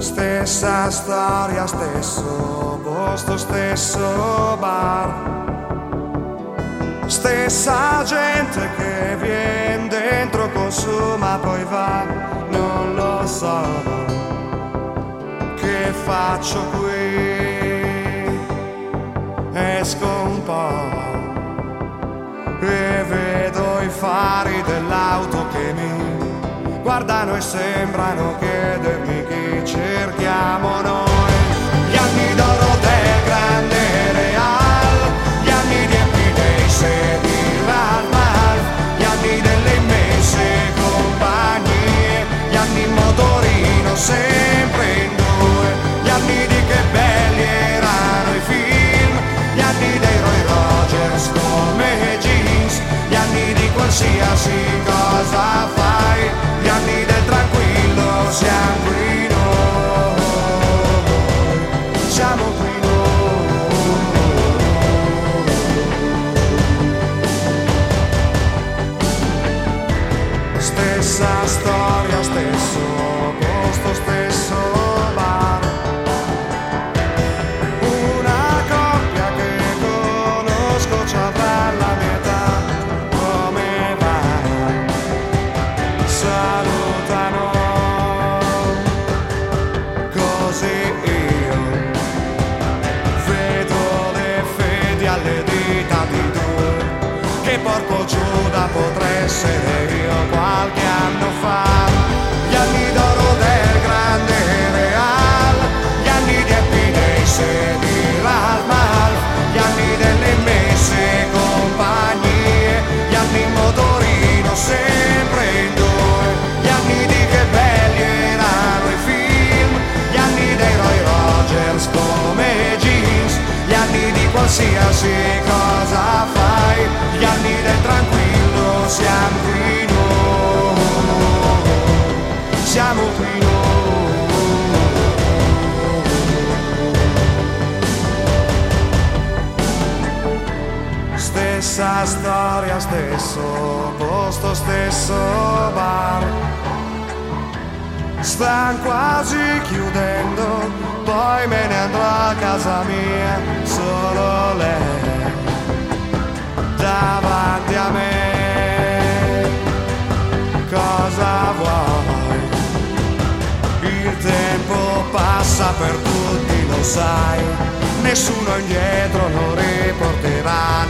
Stessa storia, stesso posto, stesso bar. Stessa gente che viene dentro, consuma, poi va, non lo so. Che faccio qui? Esco un po' e vedo i fari dell'auto che mi guardano e sembrano chiedermi chi cerchiamo noi. Gli anni d'oro del grande real, gli anni riempi dei sedi Ralph Malf, gli anni delle immense compagnie, gli anni in motorino sempre in due, gli anni di che belli erano i film, gli anni dei Roy Rogers come jeans, gli anni di qualsiasi cosa fai, gli anni del tranquillo siamo qui Stessa storia, stesso posto, stesso bar. Una coppia che conosco ci avrà la mia età. Come va? Salutano. Così io vedo le fedi alle dita di due. Che porco Giuda potrei essere qualsiasi cosa fai, gli anni del tranquillo siamo qui noi, siamo qui noi. Stessa storia, stesso posto, stesso bar. Stan quasi chiudendo, poi me ne andrò a casa per tutti, lo sai, nessuno indietro lo riporterà